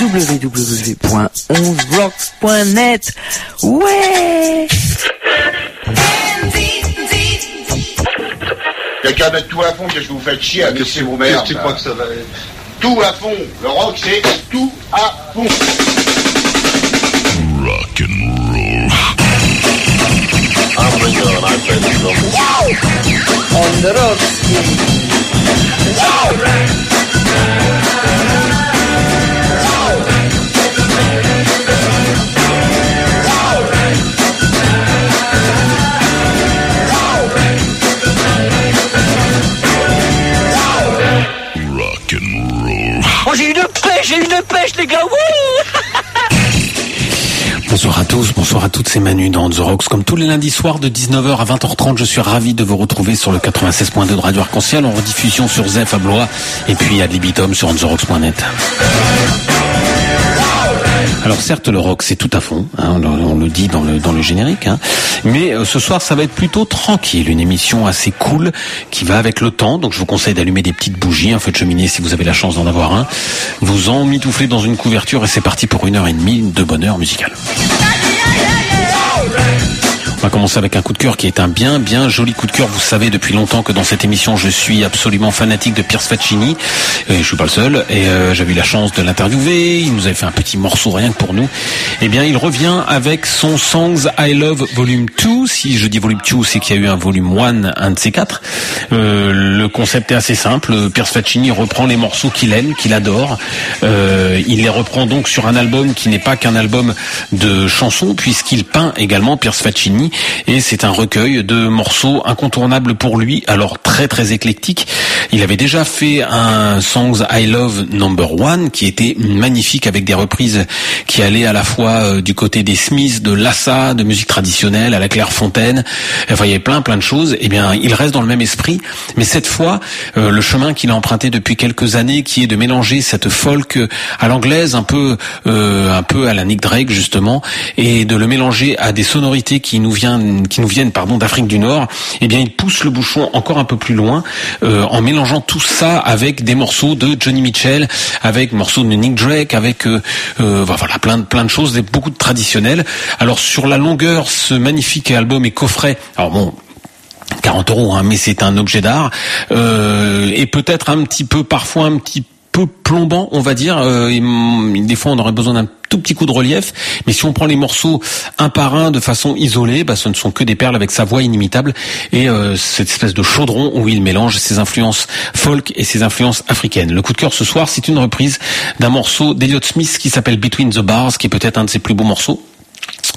www.11rocks.net. Ouais! Quelqu'un mettre tout à fond, que je vous faites chier à laisser vos mères. tu crois que ça va être Tout à fond. Le rock, c'est tout à fond. Rock and roll. On the Rocks. Rock j'ai une pêche, les gars! Bonsoir à tous, bonsoir à toutes, c'est Manu dans The. Comme tous les lundis soirs de 19h à 20h30, je suis ravi de vous retrouver sur le 96.2 de Radio Arc-en-Ciel en rediffusion sur Zef à Blois et puis à Libitum sur ontheRocks.net. Alors certes, le rock c'est tout à fond, hein, on, le dit dans le dans le générique, hein, mais euh, ce soir ça va être plutôt tranquille, une émission assez cool qui va avec le temps. Donc je vous conseille d'allumer des petites bougies, un feu de cheminée si vous avez la chance d'en avoir un. Vous en mitouflez dans une couverture et c'est parti pour une heure et demie de bonheur musical. On va commencer avec un coup de cœur qui est un bien bien joli coup de cœur. Vous savez depuis longtemps que dans cette émission je suis absolument fanatique de Pierce Faccini. Et je suis pas le seul. Et euh, j'avais eu la chance de l'interviewer. Il nous avait fait un petit morceau rien que pour nous. Eh bien il revient avec son Songs I Love Volume 2. Si je dis Volume 2 c'est qu'il y a eu un Volume 1, un de ces quatre. Euh, le concept est assez simple. Pierce Faccini reprend les morceaux qu'il aime, qu'il adore. Euh, il les reprend donc sur un album qui n'est pas qu'un album de chansons puisqu'il peint également Pierce Faccini et c'est un recueil de morceaux incontournables pour lui, alors très très éclectique. Il avait déjà fait un Songs I Love Number One qui était magnifique avec des reprises qui allaient à la fois euh, du côté des Smiths, de Lassa, de musique traditionnelle, à la Clairefontaine. Enfin, il y avait plein plein de choses. Eh bien, il reste dans le même esprit, mais cette fois, euh, le chemin qu'il a emprunté depuis quelques années, qui est de mélanger cette folk à l'anglaise, un peu euh, un peu à la Nick Drake justement, et de le mélanger à des sonorités qui nous viennent qui nous viennent pardon d'Afrique du Nord, eh bien il pousse le bouchon encore un peu plus loin euh, en mélangeant tout ça avec des morceaux de Johnny Mitchell, avec morceaux de Nick Drake, avec euh, euh, voilà plein de plein de choses, beaucoup de traditionnels. Alors sur la longueur, ce magnifique album est coffret. Alors bon, 40 euros, hein, mais c'est un objet d'art euh, et peut-être un petit peu, parfois un petit peu plombant, on va dire. Euh, des fois, on aurait besoin d'un tout petit coup de relief, mais si on prend les morceaux un par un de façon isolée, bah, ce ne sont que des perles avec sa voix inimitable et euh, cette espèce de chaudron où il mélange ses influences folk et ses influences africaines. Le coup de cœur ce soir, c'est une reprise d'un morceau d'Elliott Smith qui s'appelle Between the Bars, qui est peut-être un de ses plus beaux morceaux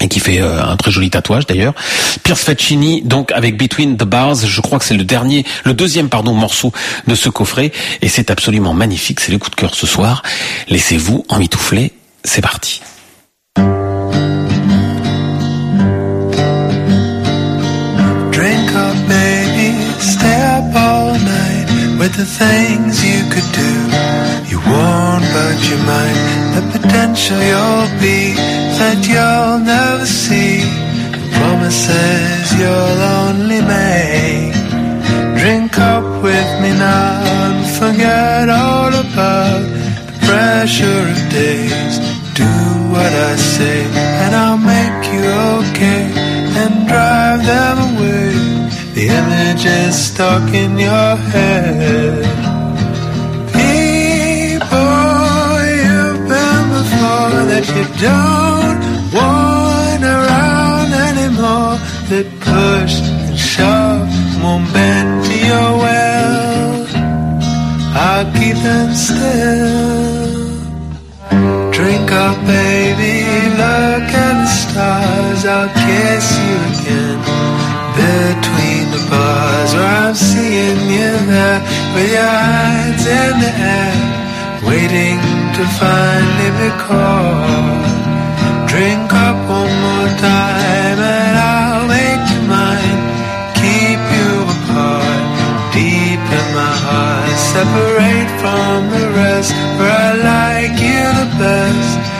et qui fait euh, un très joli tatouage d'ailleurs. Pierce Faccini, donc avec Between the Bars, je crois que c'est le dernier, le deuxième pardon morceau de ce coffret, et c'est absolument magnifique. C'est le coup de cœur ce soir. Laissez-vous en mitoufler. C'est parti. Drink up, baby, stay up all night with the things you could do. You won't budge your mind, the potential you'll be that you'll never see. The promises you'll only make. Drink up with me now and forget all about the pressure of days. Do what I say, and I'll make you okay and drive them away. The image is stuck in your head. You don't want around anymore. That push and shove won't bend to your will. I'll keep them still. Drink up, baby, look at the stars. I'll kiss you again. Between the bars, where I'm seeing you there with your hands in the air, waiting to finally be caught. Drink up one more time and I'll make you mine. Keep you apart, deep in my heart. Separate from the rest, for I like you the best.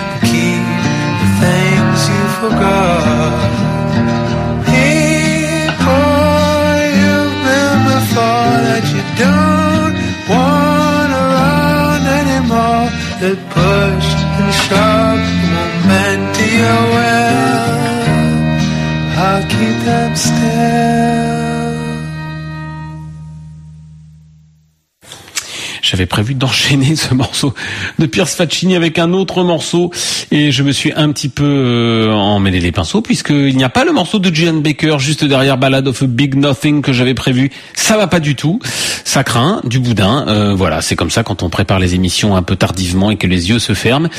that pushed and shoved momentia well. I'll keep them still. J'avais prévu d'enchaîner ce morceau de Pierce Faccini avec un autre morceau et je me suis un petit peu euh, emmêlé les pinceaux puisqu'il n'y a pas le morceau de Julian Baker juste derrière Ballad of a Big Nothing que j'avais prévu. Ça va pas du tout. Ça craint du boudin. Euh, voilà, c'est comme ça quand on prépare les émissions un peu tardivement et que les yeux se ferment.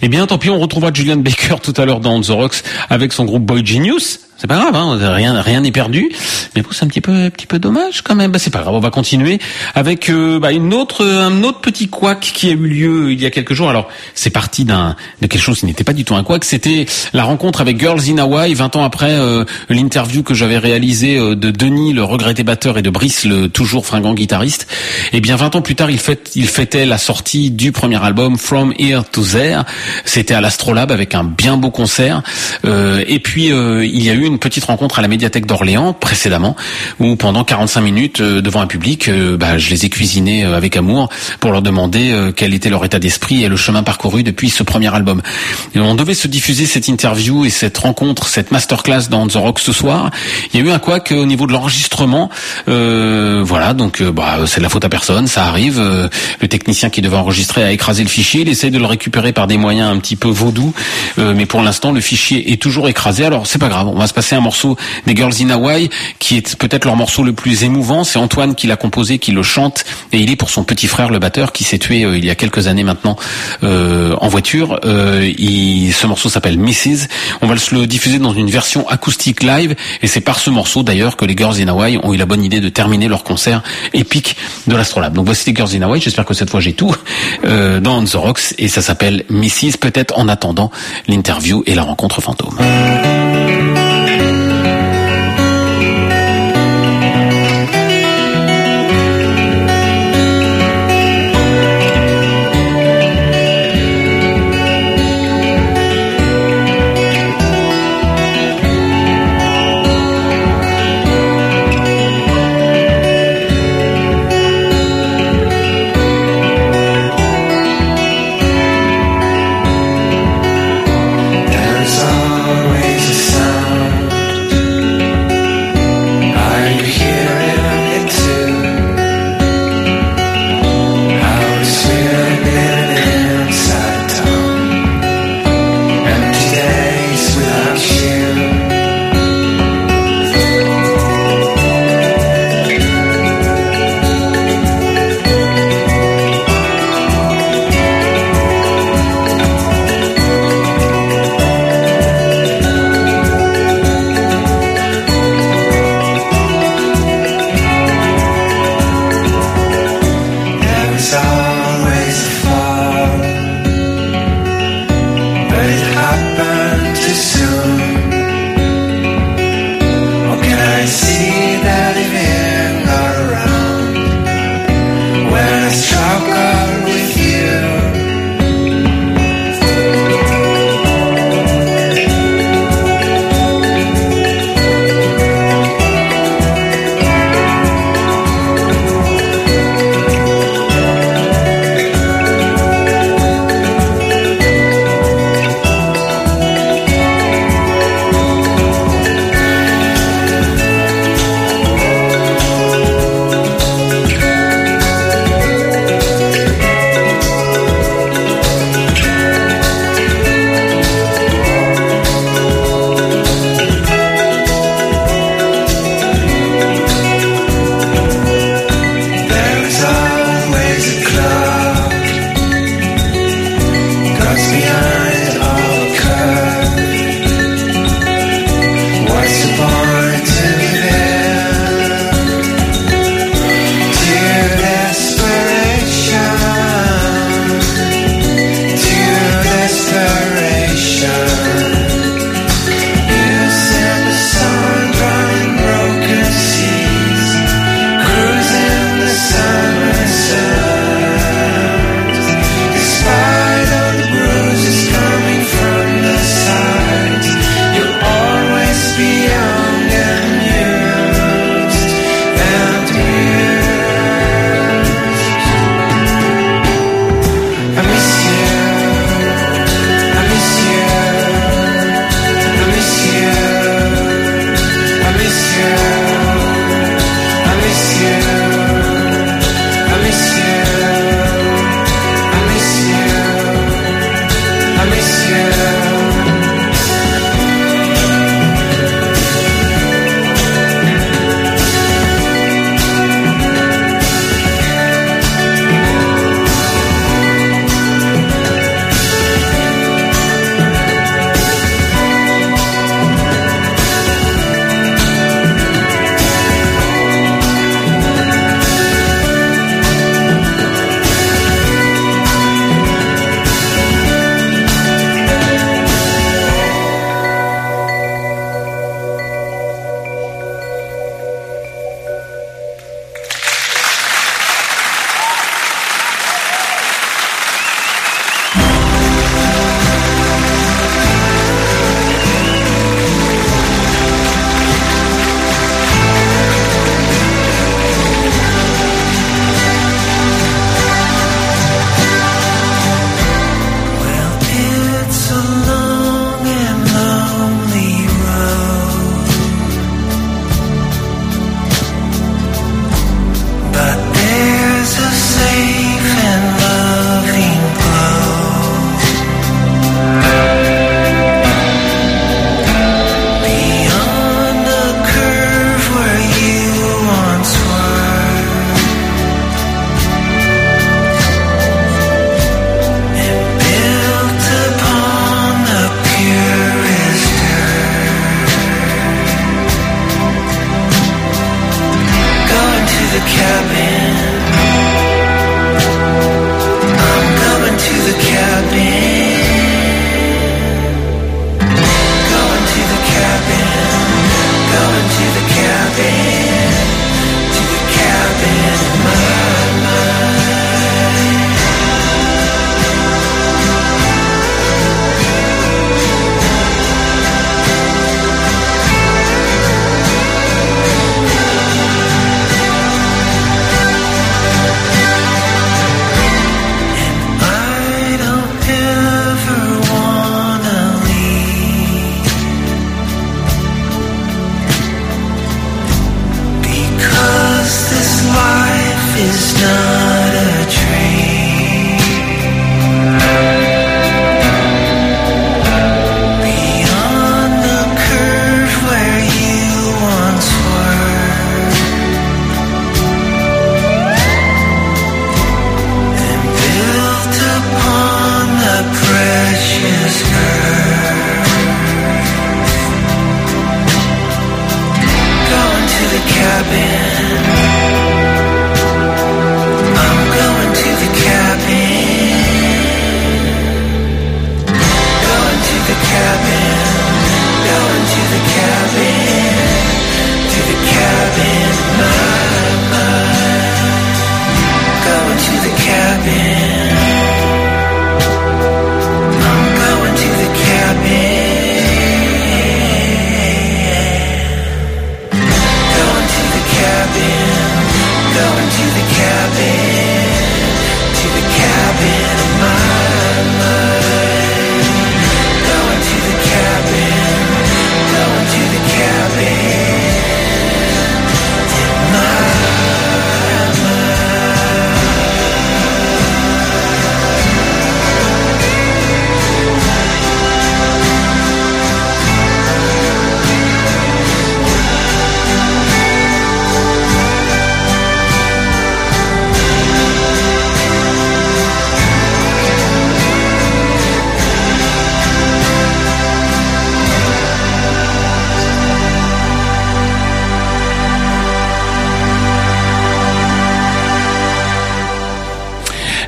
Eh bien, tant pis, on retrouvera Julian Baker tout à l'heure dans The Rocks avec son groupe Boy Genius. C'est pas grave, hein, rien rien n'est perdu. Mais bon, c'est un petit peu petit peu dommage quand même. Bah, c'est pas grave, on va continuer avec euh, bah, une autre un autre petit couac qui a eu lieu il y a quelques jours. Alors, c'est parti d'un de quelque chose qui n'était pas du tout un couac, c'était la rencontre avec Girls in Hawaii 20 ans après euh, l'interview que j'avais réalisée euh, de Denis le regretté batteur et de Brice le toujours fringant guitariste. Et bien 20 ans plus tard, il fête il fêtait la sortie du premier album From Here to There. C'était à l'Astrolabe avec un bien beau concert. Et puis il y a eu une petite rencontre à la médiathèque d'Orléans précédemment, où pendant 45 minutes euh, devant un public, euh, bah, je les ai cuisinés euh, avec amour pour leur demander quel était leur état d'esprit et le chemin parcouru depuis ce premier album. Et on devait se diffuser cette interview et cette rencontre, cette masterclass dans The Rock ce soir. Il y a eu un couac au niveau de l'enregistrement. Voilà, donc bah, c'est de la faute à personne, ça arrive. le technicien qui devait enregistrer a écrasé le fichier, il essaie de le récupérer par des moyens un petit peu vaudous, mais pour l'instant le fichier est toujours écrasé. Alors c'est pas grave, on va se passer un morceau des Girls in Hawaii qui est peut-être leur morceau le plus émouvant. C'est Antoine qui l'a composé, qui le chante et il est pour son petit frère le batteur qui s'est tué euh, il y a quelques années maintenant euh, en voiture. Euh, il, ce morceau s'appelle Mrs. On va le diffuser dans une version acoustique live et c'est par ce morceau d'ailleurs que les Girls in Hawaii ont eu la bonne idée de terminer leur concert épique de l'Astrolabe. Donc voici les Girls in Hawaii. J'espère que cette fois j'ai tout euh, dans The Rocks et ça s'appelle Mrs. Peut-être en attendant l'interview et la rencontre fantôme.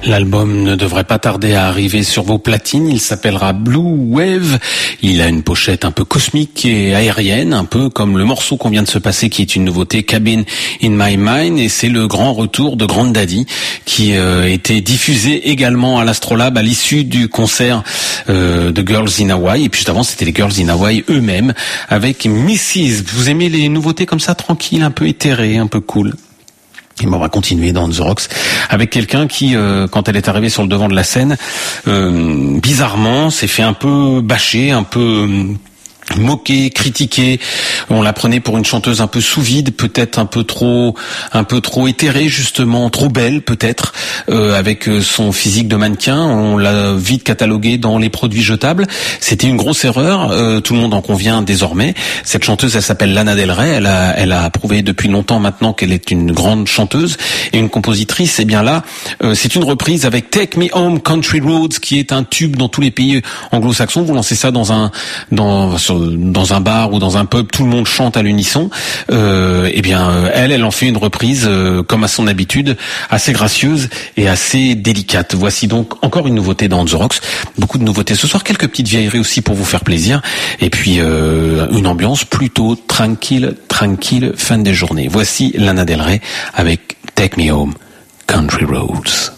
L'album ne devrait pas tarder à arriver sur vos platines. Il s'appellera Blue Wave. Il a une pochette un peu cosmique et aérienne, un peu comme le morceau qu'on vient de se passer qui est une nouveauté, Cabin in My Mind. Et c'est le grand retour de Grand Daddy qui euh, était diffusé également à l'Astrolabe à l'issue du concert euh, de Girls in Hawaii. Et puis juste avant, c'était les Girls in Hawaii eux-mêmes avec Mrs. Vous aimez les nouveautés comme ça, tranquilles, un peu éthérées, un peu cool? Et on va continuer dans The Rocks avec quelqu'un qui, euh, quand elle est arrivée sur le devant de la scène, euh, bizarrement s'est fait un peu bâcher, un peu moquée, critiquée. On la prenait pour une chanteuse un peu sous vide, peut-être un peu trop, un peu trop éthérée justement, trop belle peut-être, euh, avec euh, son physique de mannequin. On l'a vite cataloguée dans les produits jetables. C'était une grosse erreur. Euh, tout le monde en convient désormais. Cette chanteuse, elle s'appelle Lana Del Rey. Elle a, elle a prouvé depuis longtemps maintenant qu'elle est une grande chanteuse et une compositrice. Et bien là, c'est une reprise avec Take Me Home Country Roads, qui est un tube dans tous les pays anglo-saxons. Vous lancez ça dans un, dans sur dans un bar ou dans un pub, tout le monde chante à l'unisson. Euh, eh bien, euh, elle, elle en fait une reprise euh, comme à son habitude, assez gracieuse et assez délicate. Voici donc encore une nouveauté dans The Rocks. Beaucoup de nouveautés ce soir, quelques petites vieilleries aussi pour vous faire plaisir, et puis une ambiance plutôt tranquille, tranquille fin des journées. Voici Lana Del Rey avec Take Me Home, Country Roads.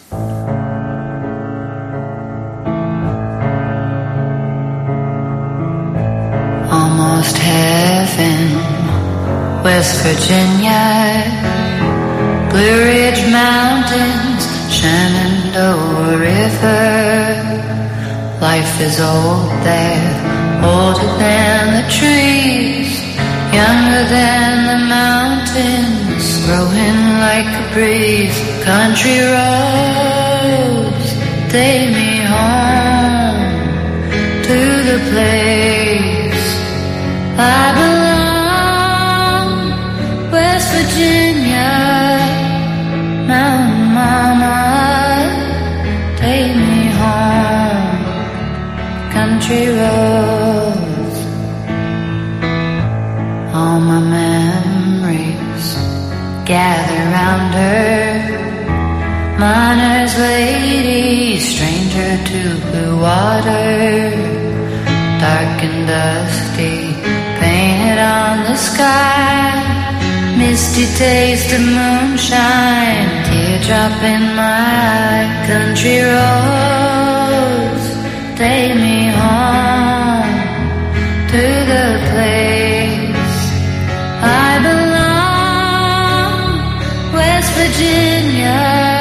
West Virginia, Blue Ridge Mountains, Shenandoah River. Life is old there, older than the trees, younger than the mountains, growing like a breeze. Country roads, take me home to the place I belong, country roads, all my memories gather round her, miner's lady, stranger to blue water, dark and dusty painted on the sky. Misty taste of moonshine, teardrop in my eye. Country roads, take me Virginia,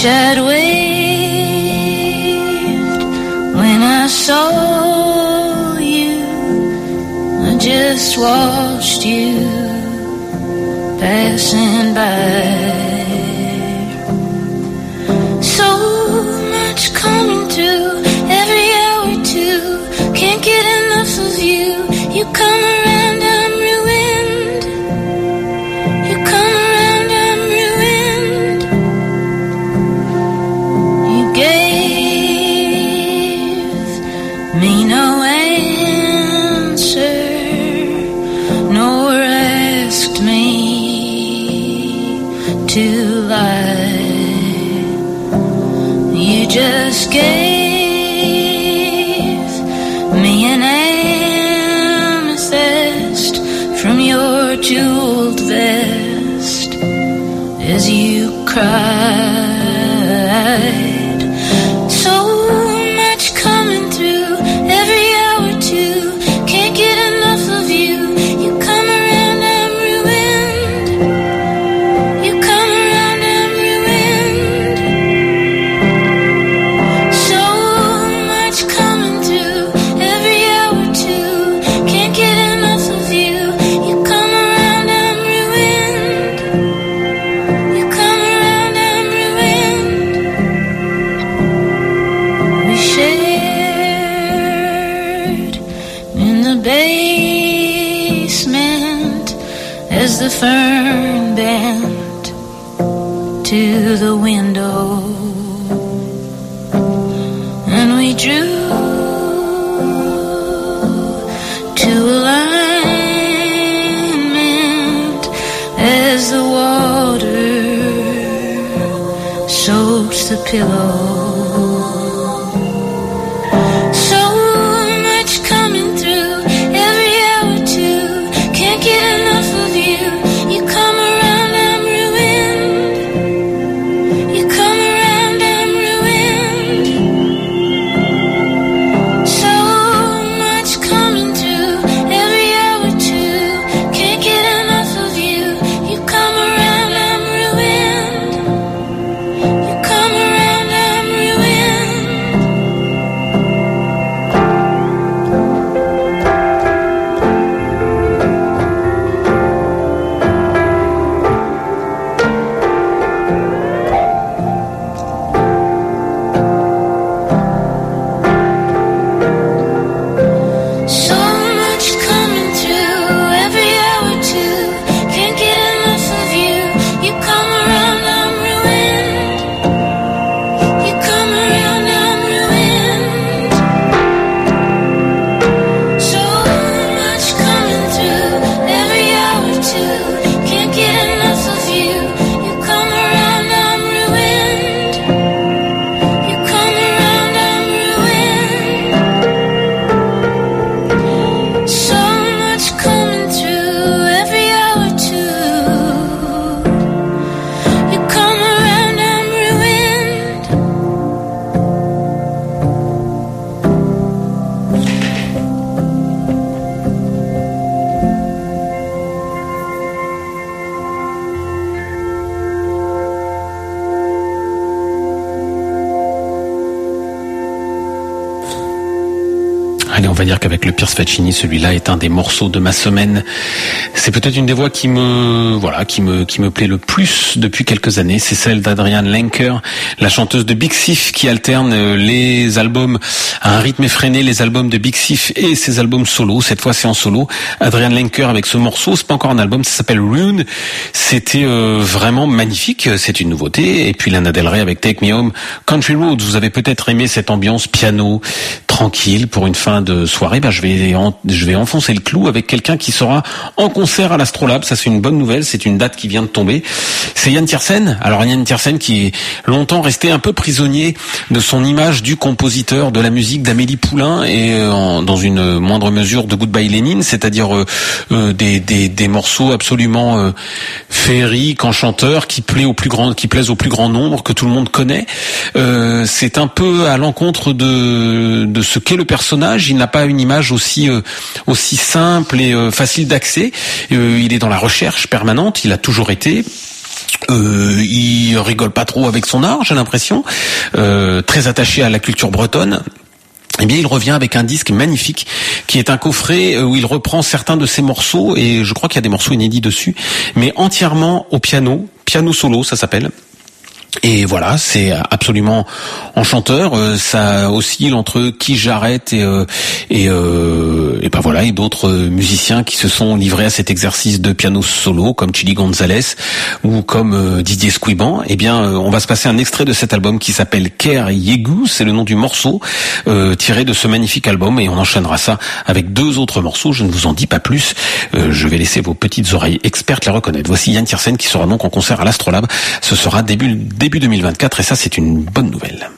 wish I'd waved when I saw you. I just watched you passing by. Celui-là est un des morceaux de ma semaine. C'est peut-être une des voix qui me, voilà, qui me, qui me plaît le plus depuis quelques années. C'est celle d'Adrienne Lenker, la chanteuse de Big Sif, qui alterne euh, les albums à un rythme effréné, les albums de Big Sif et ses albums solo. Cette fois, c'est en solo. Adrienne Lenker avec ce morceau, c'est pas encore un album, ça s'appelle Rune. C'était euh, vraiment magnifique. C'est une nouveauté. Et puis Lana Del Rey avec Take Me Home, Country Roads. Vous avez peut-être aimé cette ambiance piano tranquille pour une fin de soirée. Ben, je vais, je vais enfoncer le clou avec quelqu'un qui sera en concert à l'Astrolabe. Ça, c'est une bonne nouvelle. C'est une date qui vient de tomber. C'est Yann Tiersen. Alors Yann Tiersen qui est longtemps resté un peu prisonnier de son image du compositeur de la musique d'Amélie Poulain et euh, dans une moindre mesure de Goodbye Lénine, c'est-à-dire euh, euh, des, des, morceaux absolument euh, féeriques, enchanteurs, qui plaît au plus grand, qui plaisent au plus grand nombre, que tout le monde connaît. C'est un peu à l'encontre de, de ce qu'est le personnage. Il n'a pas une image aussi aussi simple et facile d'accès. Il est dans la recherche permanente. Il a toujours été. Euh, il rigole pas trop avec son art, j'ai l'impression. Euh, très attaché à la culture bretonne. Eh bien, il revient avec un disque magnifique qui est un coffret euh, où il reprend certains de ses morceaux et je crois qu'il y a des morceaux inédits dessus, mais entièrement au piano, piano solo, ça s'appelle. Et voilà, c'est absolument enchanteur. Euh, ça oscille entre qui j'arrête et euh, et, euh, et ben voilà et d'autres musiciens qui se sont livrés à cet exercice de piano solo comme Chili Gonzalez ou comme Didier Squiban. Eh bien, on va se passer un extrait de cet album qui s'appelle Care Yegu, c'est le nom du morceau tiré de ce magnifique album et on enchaînera ça avec deux autres morceaux. Je ne vous en dis pas plus. je vais laisser vos petites oreilles expertes les reconnaître. Voici Yann Tiersen qui sera donc en concert à l'Astrolabe. Ce sera début début 2024 et ça c'est une bonne nouvelle.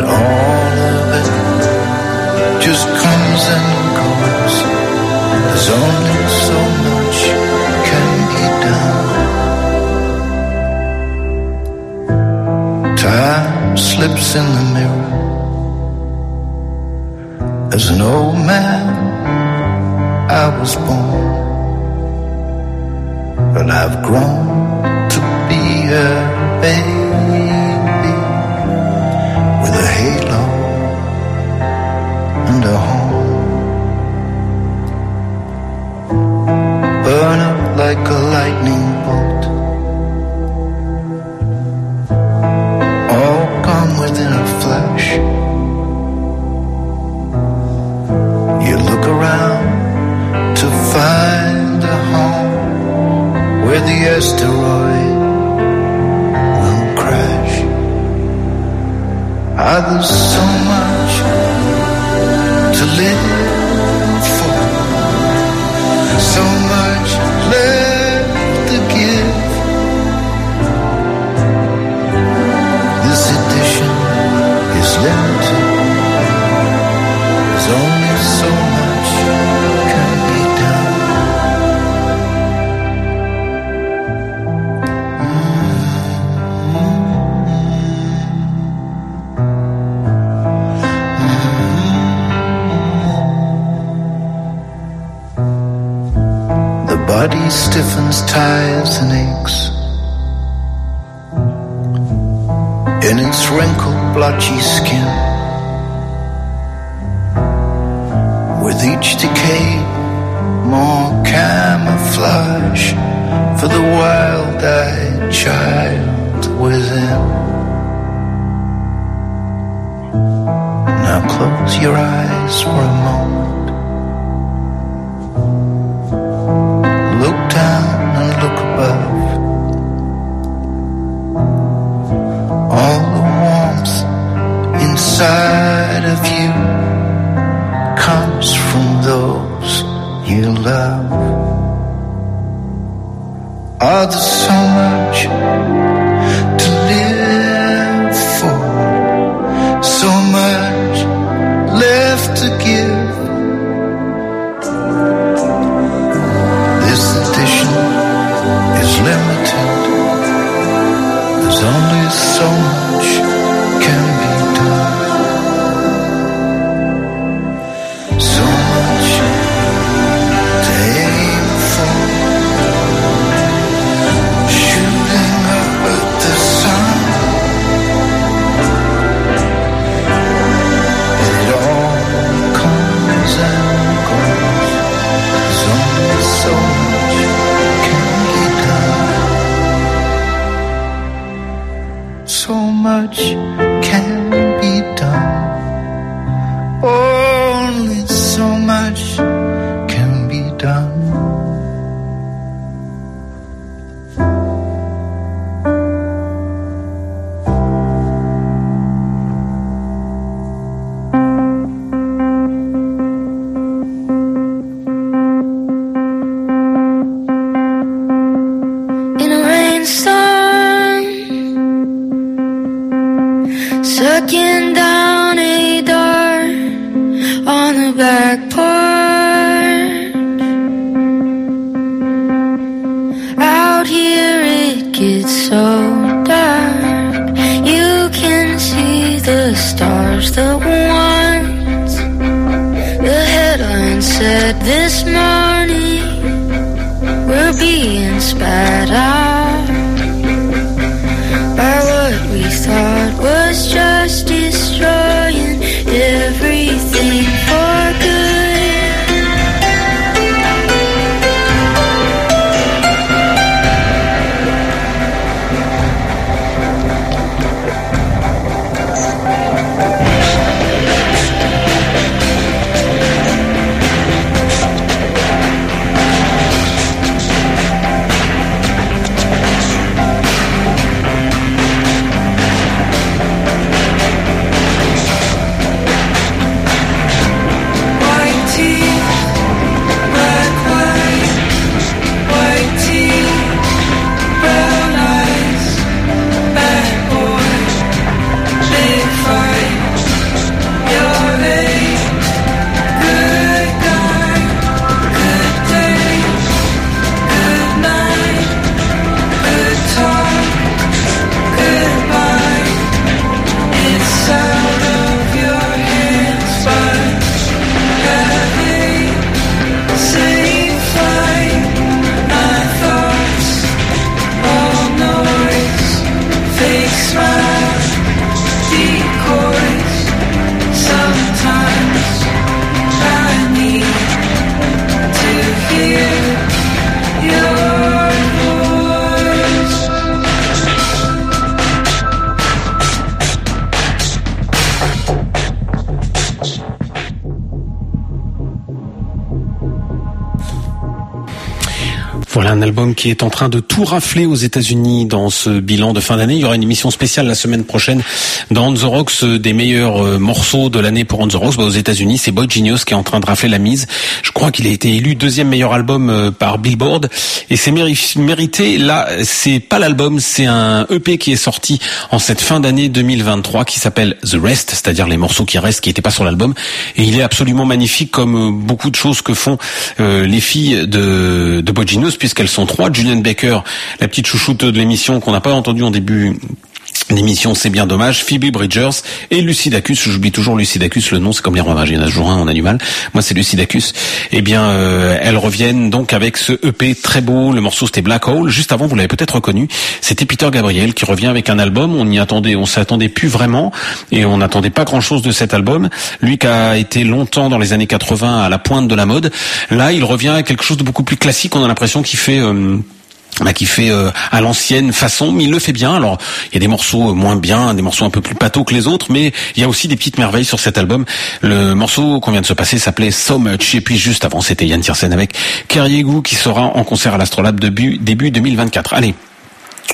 but all of it just comes and goes. There's only so much can be done. Time slips in the mirror as an old man. I was born, but I've grown to be a qui est en train de tout rafler aux États-Unis dans ce bilan de fin d'année. Il y aura une émission spéciale la semaine prochaine dans On the Rocks euh, des meilleurs euh, morceaux de l'année pour On the Rocks. Bah, aux États-Unis, c'est Boy Genius qui est en train de rafler la mise. Je crois qu'il a été élu deuxième meilleur album euh, par Billboard et c'est méri- mérité. Là, c'est pas l'album, c'est un EP qui est sorti en cette fin d'année 2023 qui s'appelle The Rest, c'est-à-dire les morceaux qui restent, qui n'étaient pas sur l'album. Et il est absolument magnifique comme beaucoup de choses que font les filles de, de Boy Genius, puisqu'elles sont trois. Julian Baker, la petite chouchoute de l'émission qu'on n'a pas entendue en début L'émission C'est bien dommage, Phoebe Bridgers et Lucidacus, j'oublie toujours Lucidacus, le nom c'est comme les rois il y en a toujours un, on a du mal, moi c'est Lucidacus, eh bien euh, elles reviennent donc avec ce EP très beau, le morceau c'était Black Hole, juste avant vous l'avez peut-être reconnu, c'était Peter Gabriel qui revient avec un album, on y attendait, on s'attendait plus vraiment et on n'attendait pas grand chose de cet album, lui qui a été longtemps dans les années 80 à la pointe de la mode, là il revient avec quelque chose de beaucoup plus classique, on a l'impression qu'il fait... euh, bah, qui fait euh, à l'ancienne façon, mais il le fait bien. Alors, il y a des morceaux moins bien, des morceaux un peu plus pato que les autres, mais il y a aussi des petites merveilles sur cet album. Le morceau qu'on vient de se passer s'appelait So Much, et puis juste avant, c'était Yann Tiersen avec Kerriegou qui sera en concert à l'Astrolabe début, début 2024. Allez,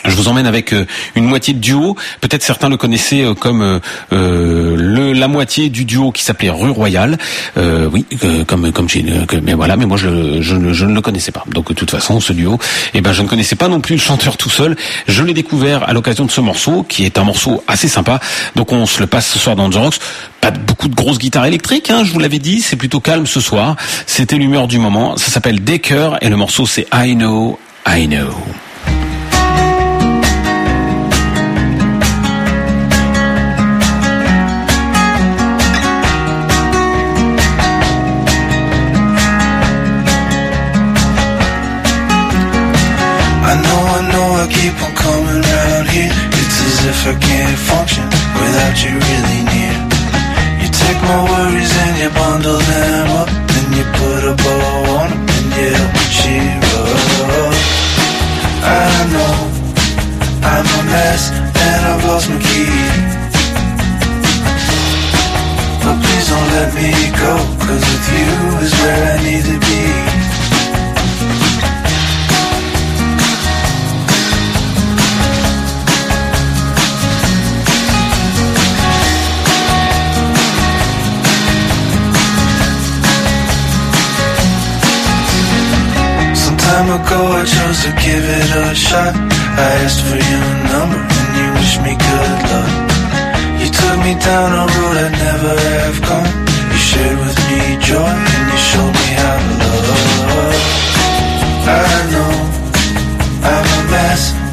je vous emmène avec euh, une moitié de duo. Peut-être certains le connaissaient euh, comme euh, euh, le, la moitié du duo qui s'appelait Rue Royale. Euh, oui, euh, comme comme mais voilà. Mais moi, je, je, je ne le connaissais pas. Donc, de toute façon, ce duo, eh ben, je ne connaissais pas non plus le chanteur tout seul. Je l'ai découvert à l'occasion de ce morceau, qui est un morceau assez sympa. Donc, on se le passe ce soir dans The Rocks. Pas beaucoup de grosses guitares électriques, hein, je vous l'avais dit. C'est plutôt calme ce soir. C'était l'humeur du moment. Ça s'appelle Decker et le morceau c'est I Know, I Know. I can't function without you really near. You take my worries and you bundle them up, then you put a bow on 'em and you help me cheer up. I know I'm a mess and I've lost my key. But please don't let me go, cause with you is where I need to be. Ago I chose to give it a shot. I asked for your number and you wished me good luck. You took me down a road I'd never have gone. You shared with me joy and you showed me how to love. I know I'm a mess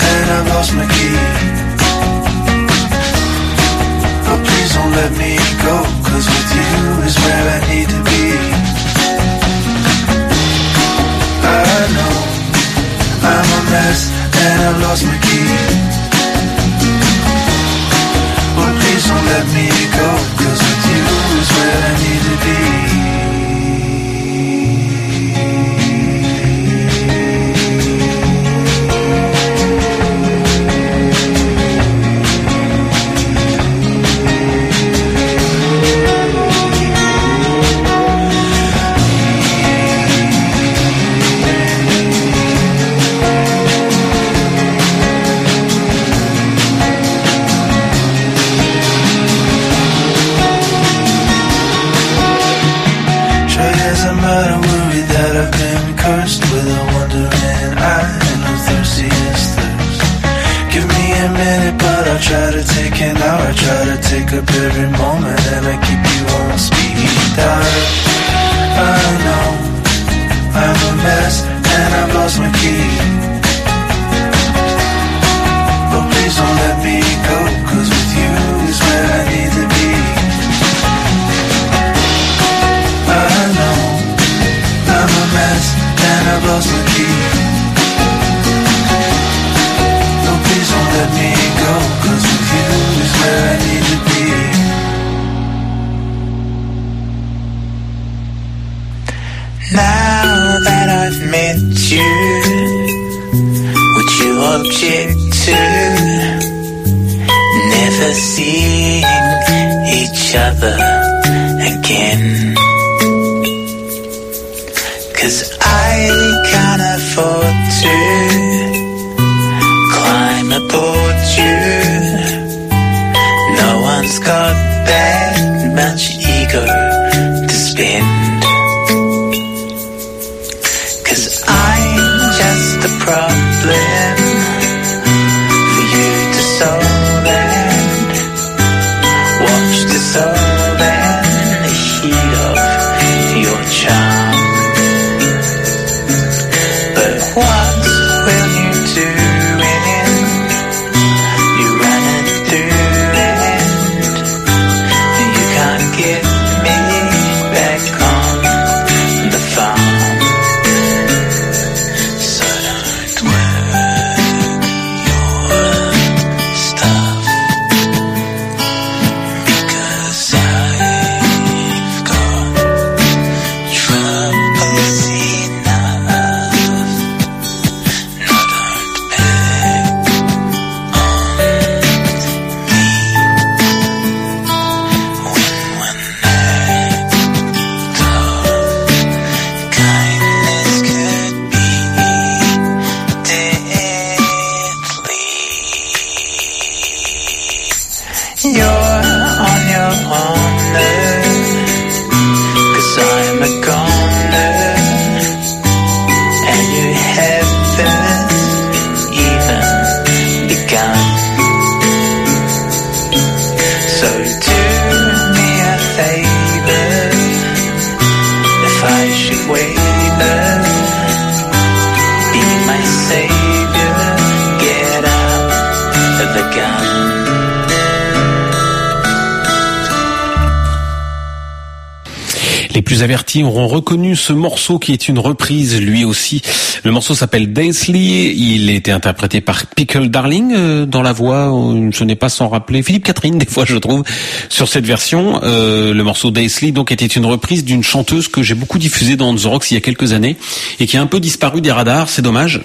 Avertis auront reconnu ce morceau qui est une reprise lui aussi. Le morceau s'appelle Daisley. Il a été interprété par Pickle Darling euh, dans la voix. euh, Ce n'est pas sans rappeler Philippe Catherine des fois je trouve sur cette version. Euh, le morceau Daisley donc était une reprise d'une chanteuse que j'ai beaucoup diffusée dans The Rocks il y a quelques années et qui a un peu disparu des radars. C'est dommage.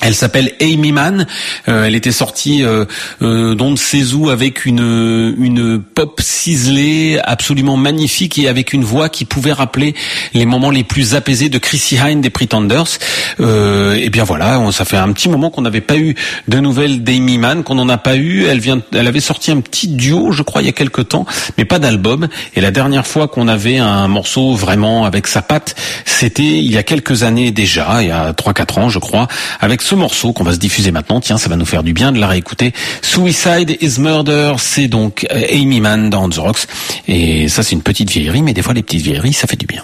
Elle s'appelle Amy Mann. Euh, elle était sortie euh, euh, d'On ne sait où avec une une pop ciselée absolument magnifique et avec une voix qui pouvait rappeler les moments les plus apaisés de Chrissy Hine des Pretenders. Euh, et bien voilà, ça fait un petit moment qu'on n'avait pas eu de nouvelles d'Amy Mann, qu'on n'en a pas eu. Elle vient, elle avait sorti un petit duo, je crois, il y a quelque temps, mais pas d'album. Et la dernière fois qu'on avait un morceau vraiment avec sa patte, c'était il y a quelques années déjà, il y a 3-4 ans, je crois, avec ce morceau qu'on va se diffuser maintenant. Tiens, ça va nous faire du bien de la réécouter. Suicide is Murder, c'est donc euh, Amy Mann dans The Rocks. Et ça, c'est une petite vieillerie, mais des fois, les petites vieilleries, ça fait du bien.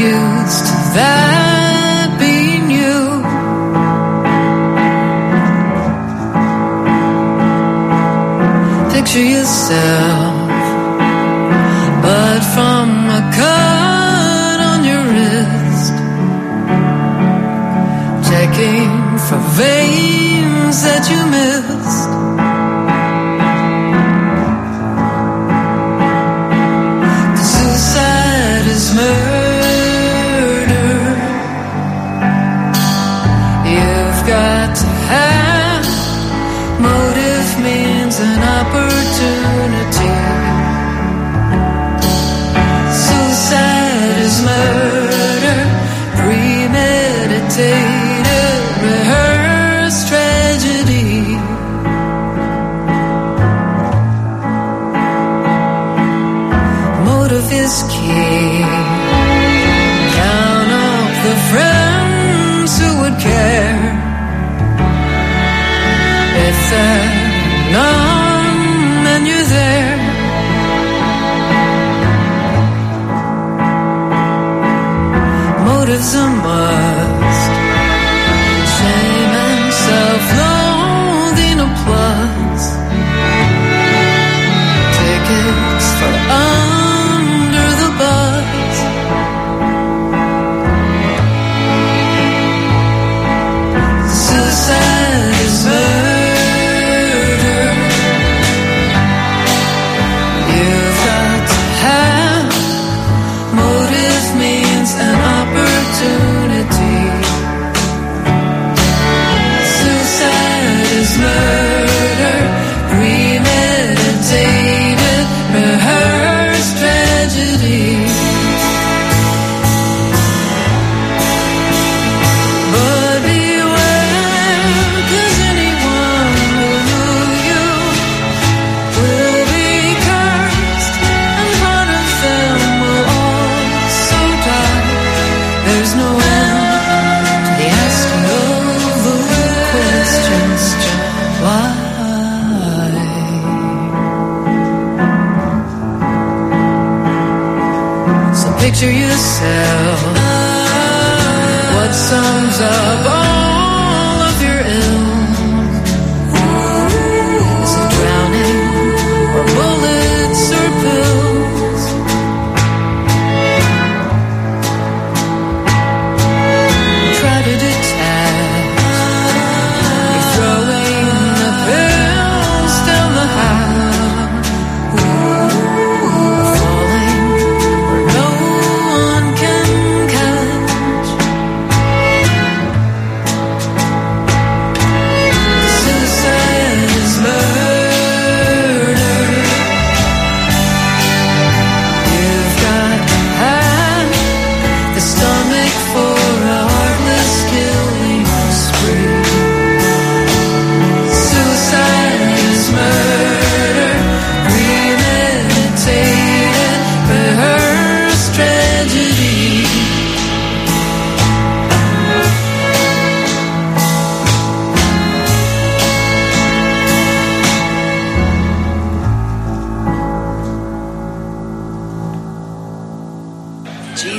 Used to that being you. Picture yourself, but from a cut on your wrist checking for veins that you missed.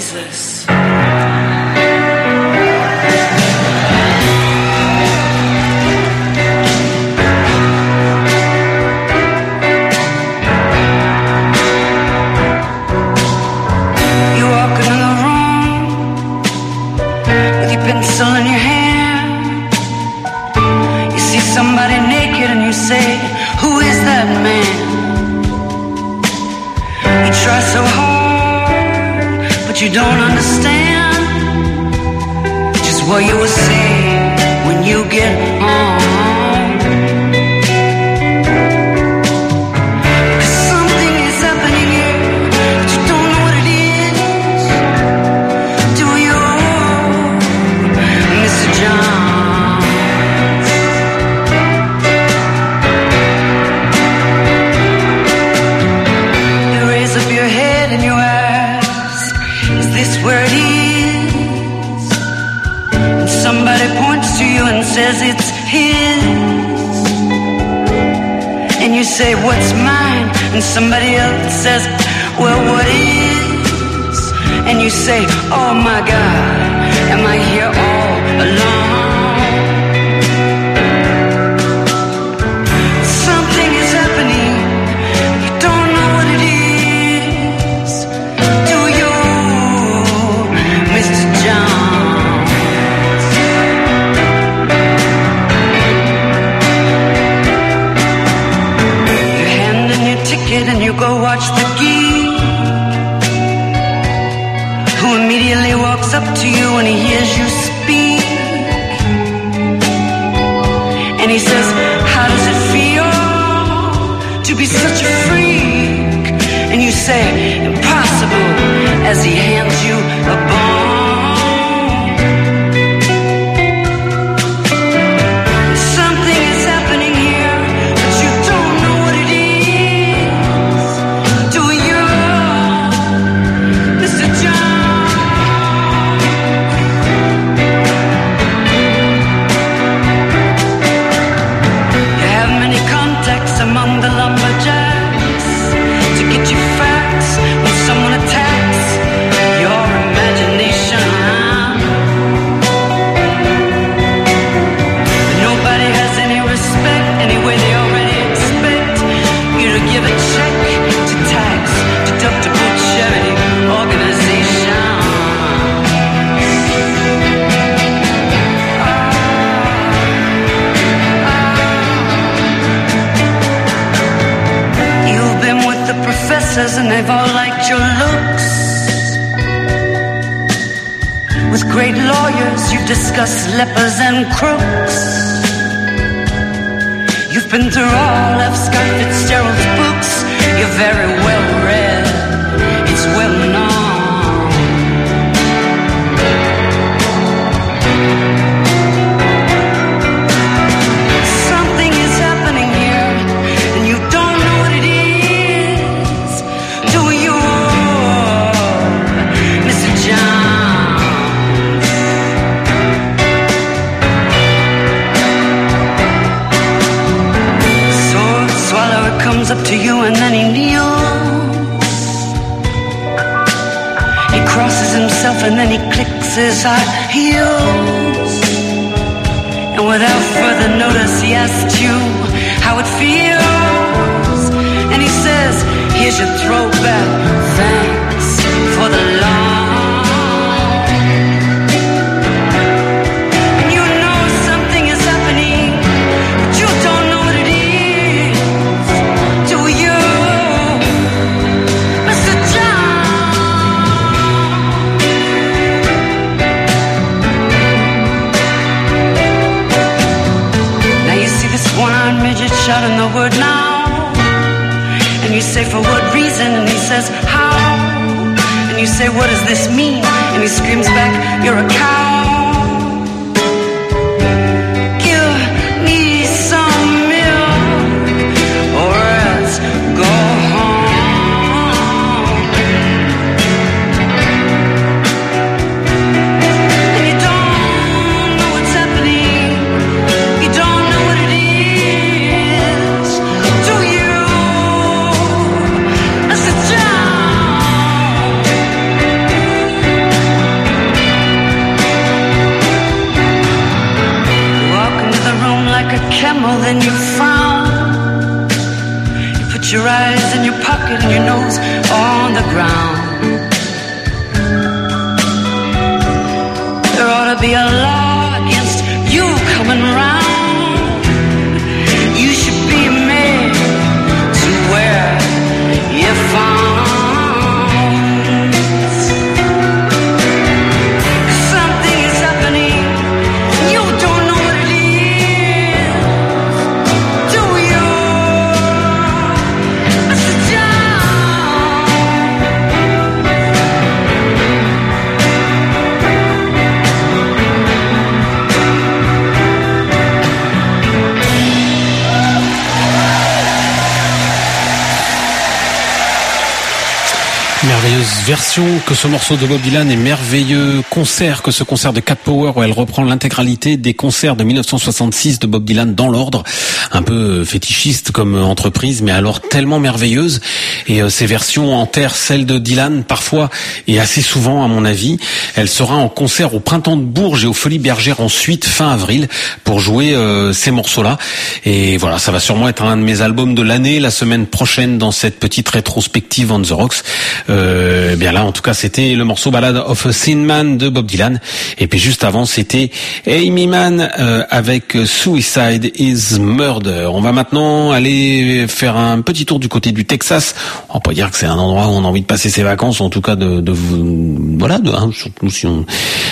Jesus. and they've all liked your looks. With great lawyers, you discuss lepers and crooks. You've been through all of Scott Fitzgerald's books. You're very well read. And then he clicks his high heels. And without further notice, he asks you how it feels. And he says, Here's your throwback. Thanks for the long. Shouting the word now. And you say, for what reason? And he says, how? And you say, what does this mean? And he screams back, you're a cow. Merveilleuse version que ce morceau de Bob Dylan et merveilleux concert que ce concert de Cat Power où elle reprend l'intégralité des concerts de 1966 de Bob Dylan dans l'ordre, un peu fétichiste comme entreprise mais alors tellement merveilleuse et euh, ces versions enterrent celle de Dylan parfois et assez souvent à mon avis. Elle sera en concert au Printemps de Bourges et aux Folies Bergères ensuite fin avril pour jouer euh, ces morceaux-là et voilà ça va sûrement être un de mes albums de l'année la semaine prochaine dans cette petite rétrospective on the rocks. Euh, bien là, en tout cas, c'était le morceau Ballad of a Sin Man de Bob Dylan. Et puis juste avant, c'était Amy Mann euh, avec Suicide is Murder. On va maintenant aller faire un petit tour du côté du Texas. On pas dire que c'est un endroit où on a envie de passer ses vacances, en tout cas de, de voilà, de, hein, surtout si on,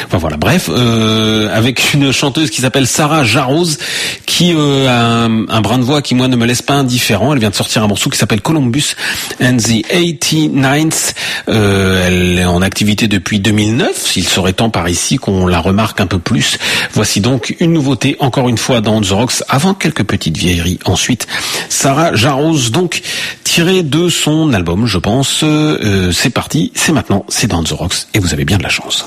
enfin voilà, bref, euh, avec une chanteuse qui s'appelle Sarah Jarose, qui euh, a un, un brin de voix qui moi ne me laisse pas indifférent. Elle vient de sortir un morceau qui s'appelle Columbus and the 89th. Euh, elle est en activité depuis 2009. Il serait temps par ici qu'on la remarque un peu plus. Voici donc une nouveauté, encore une fois dans The Rocks, avant quelques petites vieilleries. Ensuite, Sarah Jarose, donc tirée de son album, je pense. Euh, c'est parti, c'est maintenant, c'est dans The Rocks, et vous avez bien de la chance.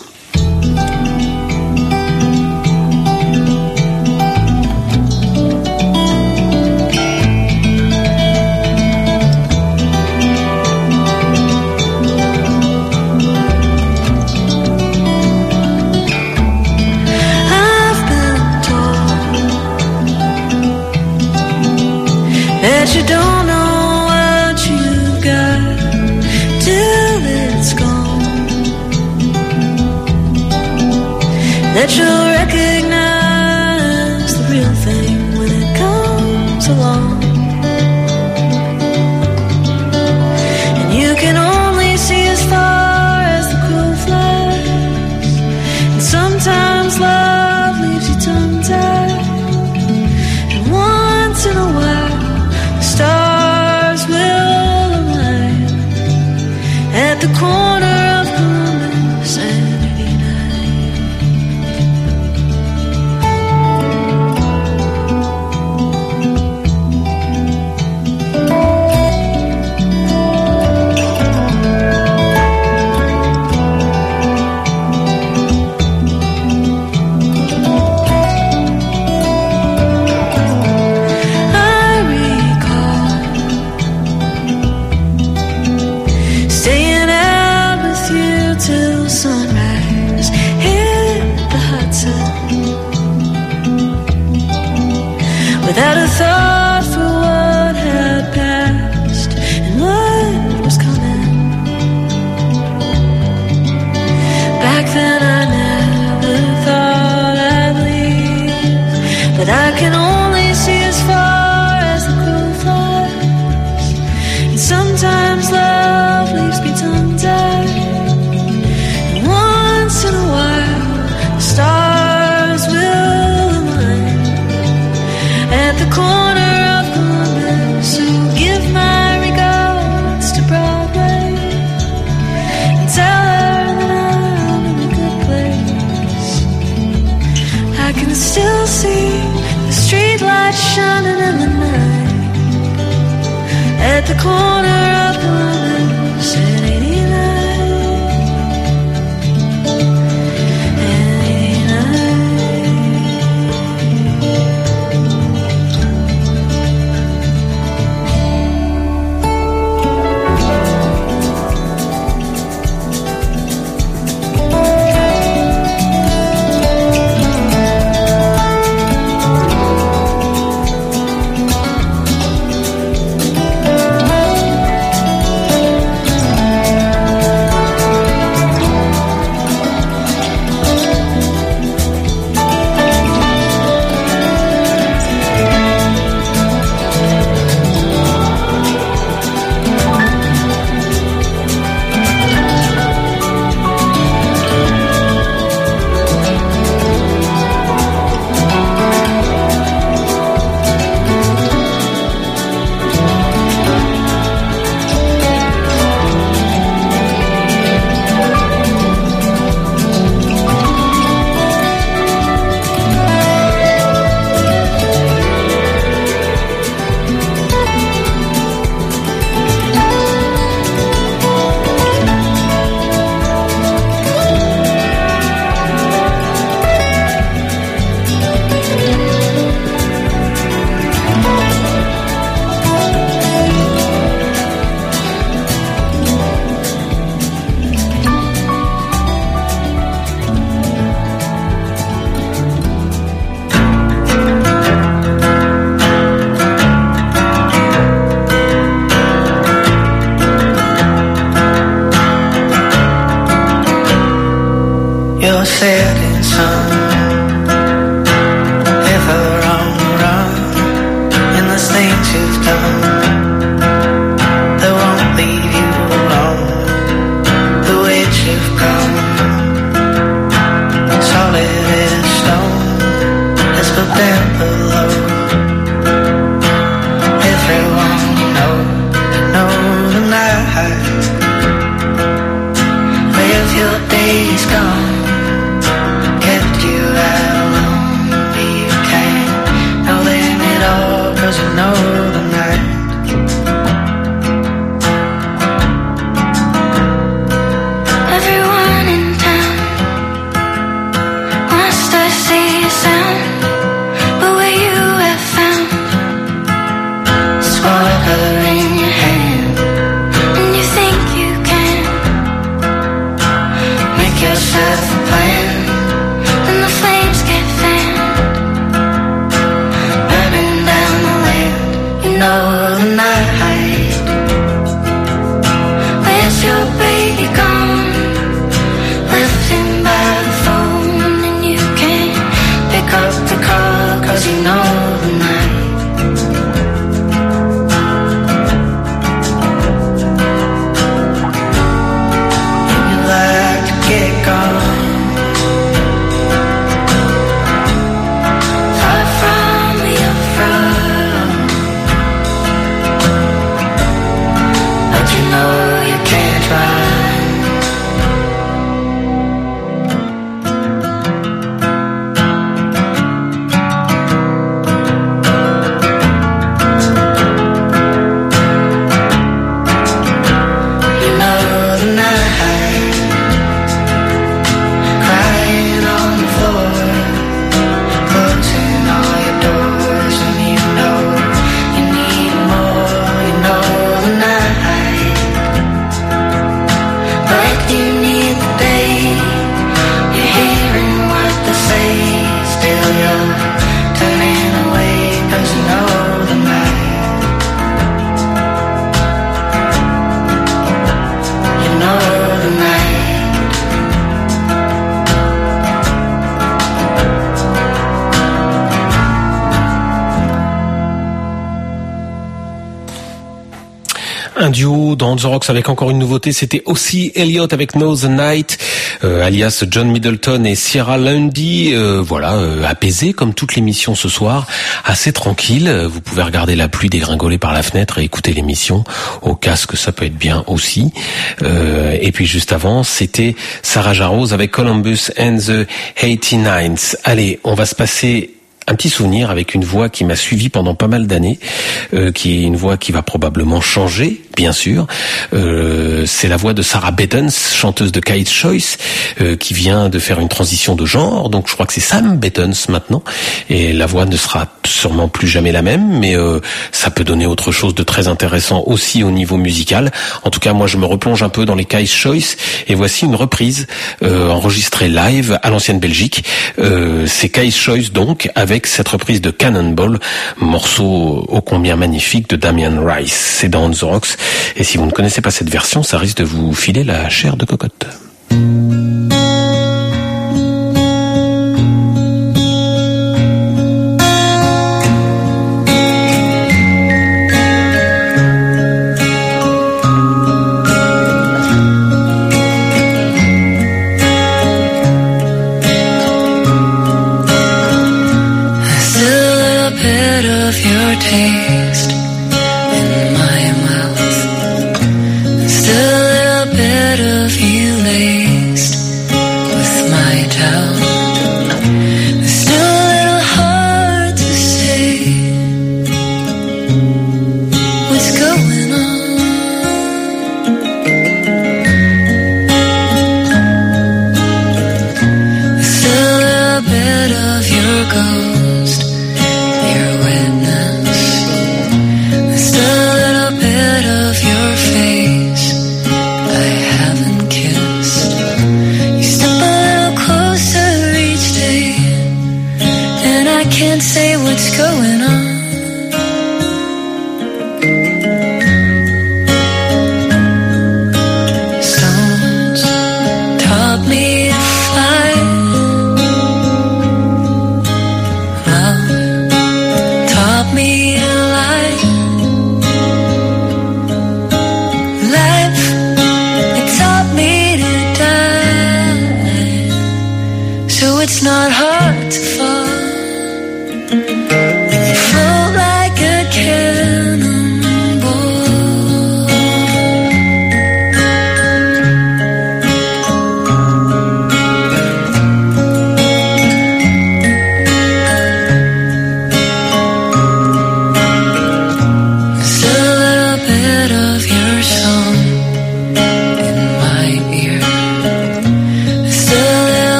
Rocks avec encore une nouveauté. C'était aussi Elliot avec Know the Night, euh, alias John Middleton et Sierra Lundy. Euh, voilà, euh, apaisé comme toute l'émission ce soir, assez tranquille. Vous pouvez regarder la pluie dégringoler par la fenêtre et écouter l'émission. Au casque, ça peut être bien aussi. et puis juste avant, c'était Sarah Jarose avec Columbus and the 89 Allez, on va se passer un petit souvenir avec une voix qui m'a suivi pendant pas mal d'années, euh, qui est une voix qui va probablement changer, bien sûr. Euh, c'est la voix de Sarah Bettens, chanteuse de Kite Choice, euh, qui vient de faire une transition de genre. Donc je crois que c'est Sam Bettens maintenant, et la voix ne sera sûrement plus jamais la même, mais ça peut donner autre chose de très intéressant aussi au niveau musical. En tout cas, moi je me replonge un peu dans les Kite Choice, et voici une reprise enregistrée live à l'ancienne Belgique. c'est Kite Choice donc avec cette reprise de Cannonball, morceau ô combien magnifique de Damian Rice. C'est dans The Rocks. Et si vous ne connaissez pas cette version, ça risque de vous filer la chair de cocotte.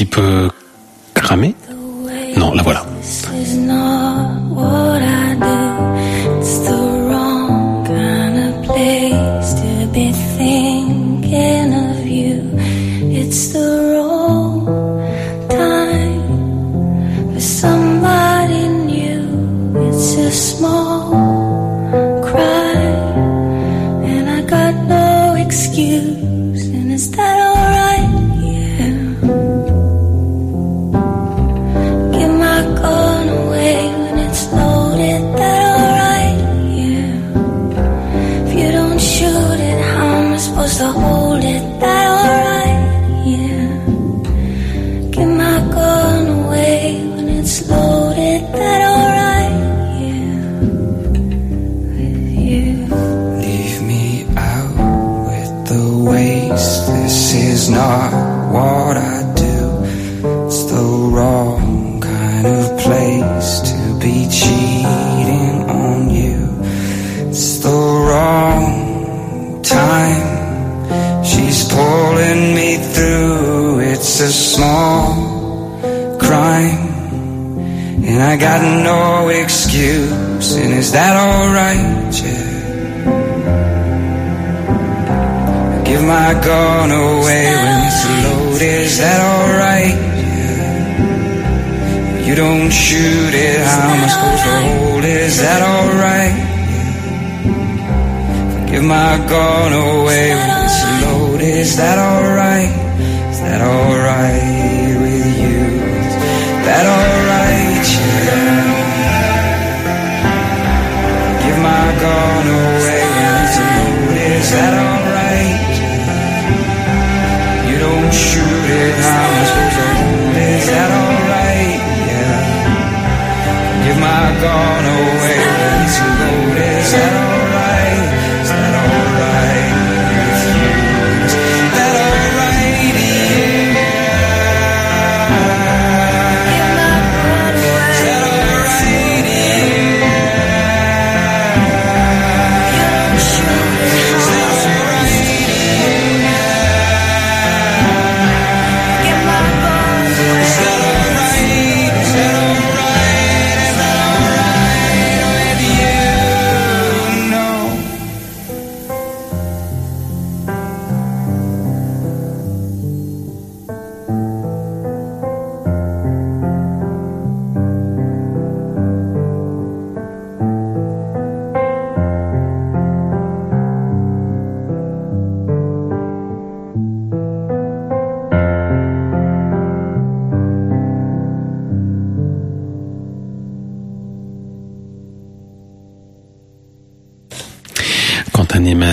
Petit peu cramée. Non, la voilà.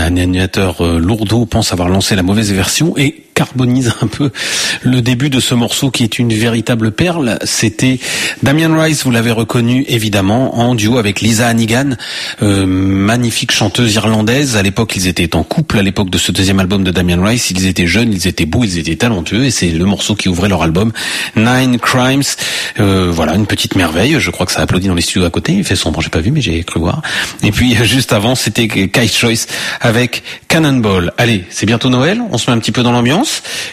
Un animateur euh, lourdeau pense avoir lancé la mauvaise version et carbonise un peu le début de ce morceau qui est une véritable perle. C'était Damien Rice, vous l'avez reconnu évidemment, en duo avec Lisa Hannigan, euh, magnifique chanteuse irlandaise. À l'époque, ils étaient en couple. À l'époque de ce deuxième album de Damien Rice, ils étaient jeunes, ils étaient beaux, ils étaient talentueux, et c'est le morceau qui ouvrait leur album Nine Crimes. Euh, voilà, une petite merveille. Je crois que ça applaudit dans les studios à côté. Il fait sombre, j'ai pas vu, mais j'ai cru voir. Et puis juste avant, c'était Kai Choice avec Cannonball. Allez, c'est bientôt Noël. On se met un petit peu dans l'ambiance.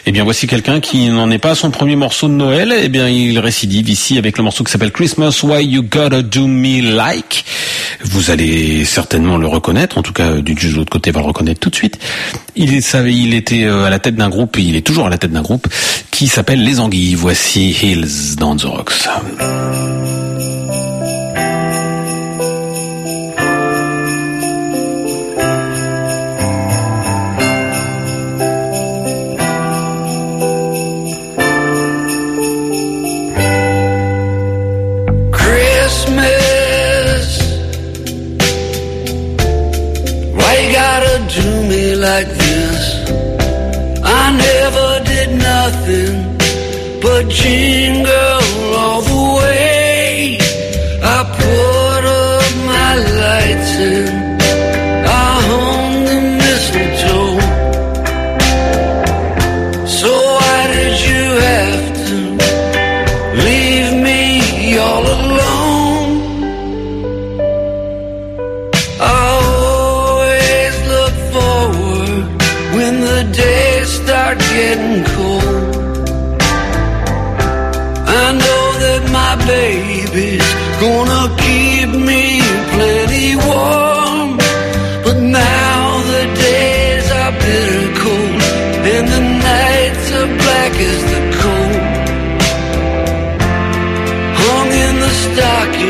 Eh bien, voici quelqu'un qui n'en est pas à son premier morceau de Noël. Eh bien, il récidive ici avec le morceau qui s'appelle Christmas Why You Gotta Do Me Like. Vous allez certainement le reconnaître. En tout cas, du de l'autre côté va le reconnaître tout de suite. Il, savait, il était euh, à la tête d'un groupe, et il est toujours à la tête d'un groupe qui s'appelle Les Anguilles. Voici Hills dans The Rocks. Christmas. Why you gotta do me like this? I never did nothing but jingle all the way. In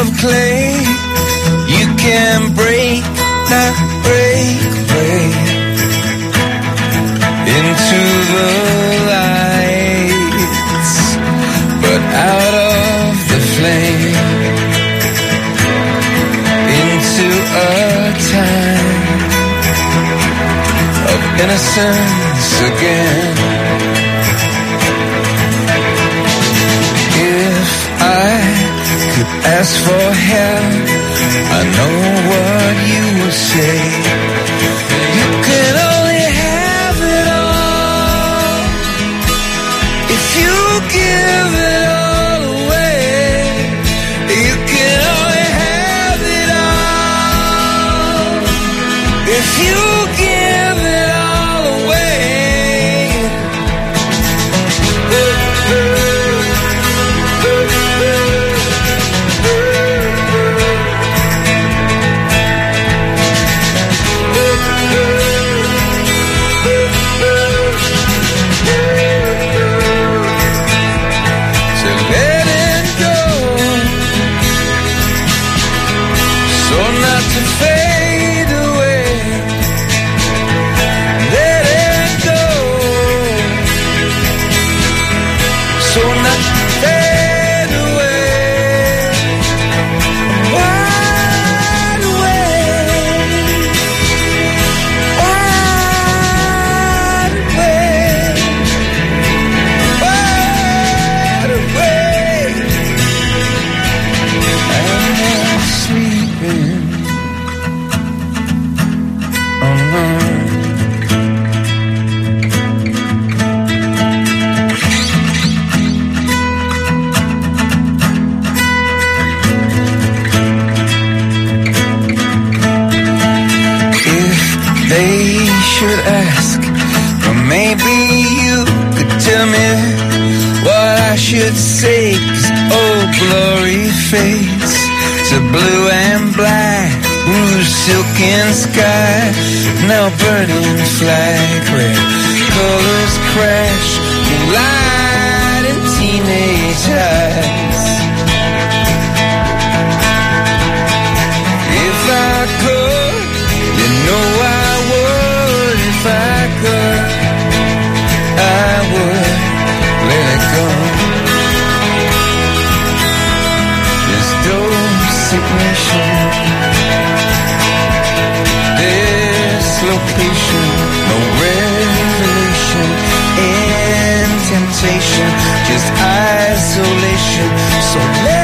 of clay. You can break that break, into the lights, but out of the flame into a time of innocence again. ask for help, I know what you will say. Now burning flag where colors crash light. just isolation. So let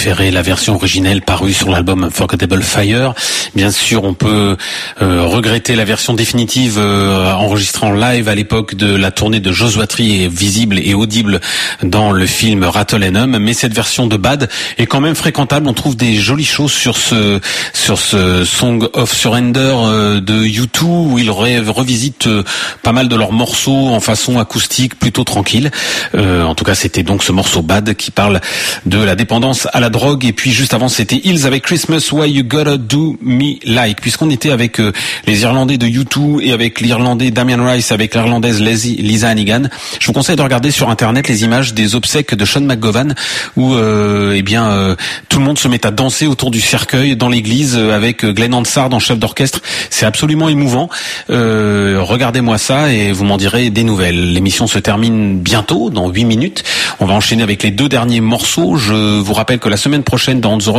préférer la version originelle parue sur l'album Unforgettable Fire. Bien sûr, on peut euh, regretter la version définitive euh, enregistrée en live à l'époque de la tournée de Joshua Tree visible et audible dans le film Rattle and Hum. Mais cette version de Bad est quand même fréquentable. On trouve des jolies choses sur ce sur ce Song of Surrender euh, de U2 où ils re- revisitent euh, pas mal de leurs morceaux en façon acoustique plutôt tranquille. Euh, en tout cas, c'était donc ce morceau Bad qui parle de la dépendance à la drogue. Et puis juste avant, c'était Hills avec Christmas Why You Gotta Do Me Like? Puisqu'on était avec euh, les Irlandais de U2 et avec l'Irlandais Damien Rice, avec l'Irlandaise Lisa Hannigan, je vous conseille de regarder sur Internet les images des obsèques de Sean McGowan où euh, eh bien euh, tout le monde se met à danser autour du cercueil dans l'église euh, avec euh, Glenn Hansard en chef d'orchestre. C'est absolument émouvant. Regardez-moi ça et vous m'en direz des nouvelles. L'émission se termine bientôt, dans 8 minutes. On va enchaîner avec les deux derniers morceaux. Je vous rappelle que la semaine prochaine dans The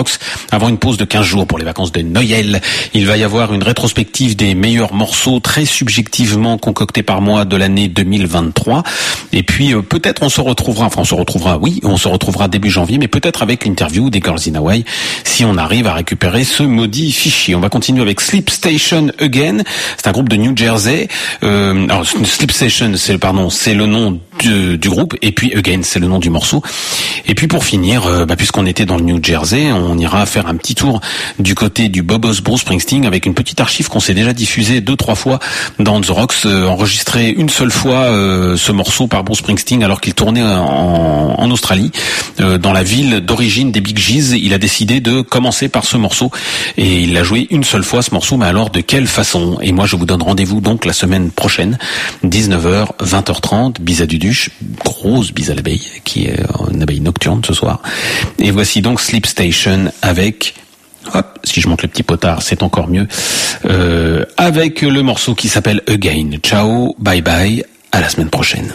avant une pause de 15 jours pour les vacances de Noël, il va y avoir une rétrospective des meilleurs morceaux très subjectivement concoctés par moi de l'année 2023. Et puis euh, peut-être on se retrouvera, enfin on se retrouvera, oui, on se retrouvera début janvier, mais peut-être avec l'interview des Girls in Hawaii, si on arrive à récupérer ce maudit fichier. On va continuer avec Sleep Station Again. C'est un groupe de New Jersey. Euh, alors Sleep Station, c'est pardon, c'est le nom du, du groupe, et puis Again, c'est le nom du morceau. Et puis pour finir, euh, bah, puisqu'on était dans le New Jersey, on ira faire un petit tour du côté du Bobos Bruce Springsteen avec une petite archive qu'on s'est déjà diffusée deux trois fois dans The Rocks, euh, enregistré une seule fois euh, ce morceau par Bruce Springsteen alors qu'il tournait en, Australie, euh, dans la ville d'origine des Big G's. Il a décidé de commencer par ce morceau et il l'a joué une seule fois ce morceau, mais alors de quelle façon? Et moi je vous donne rendez-vous donc la semaine prochaine, 19h, 20h30, bise à Duduche, grosse l'abeille, qui est une abeille nocturne ce soir. Et voici donc Sleep Station avec Hop, si je monte le petit potard, c'est encore mieux. Euh, avec le morceau qui s'appelle Again. Ciao, bye bye, à la semaine prochaine.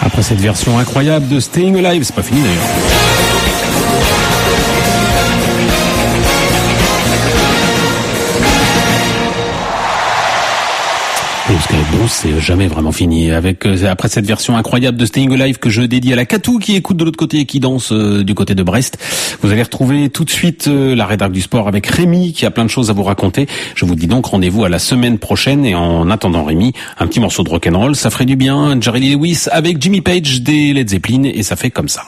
Après cette version incroyable de Staying Alive, c'est pas fini d'ailleurs. Parce qu'avec Bruce, c'est jamais vraiment fini. Avec euh, après cette version incroyable de Staying Alive que je dédie à la Catou qui écoute de l'autre côté et qui danse euh, du côté de Brest, vous allez retrouver tout de suite euh, la rédac du sport avec Rémi qui a plein de choses à vous raconter. Je vous dis donc rendez-vous à la semaine prochaine et en attendant Rémi, un petit morceau de rock'n'roll, ça ferait du bien. Jerry Lee Lewis avec Jimmy Page des Led Zeppelin et ça fait comme ça.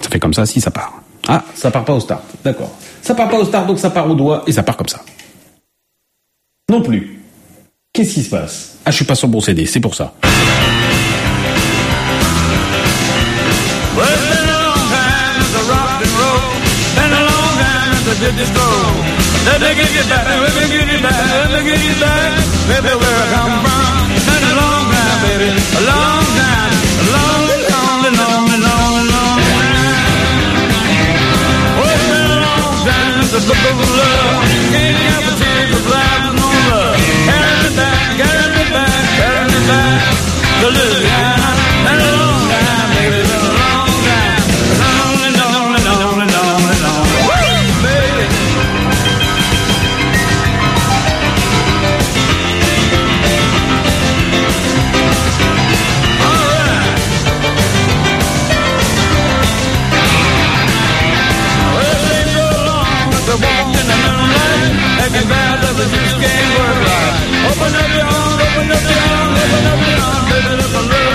Ça fait comme ça si ça part. Ah, ça part pas au start. D'accord. Ça part pas au start donc ça part au doigt et ça part comme ça. Non plus. Qu'est-ce qui se passe? Ah, je suis pas sur bon CD, c'est pour ça. It's a love. Can't of time to. A long time, baby, a long time. Baby. All right. Well, in the moonlight. Of the work right. Open up your arms. Baby, look.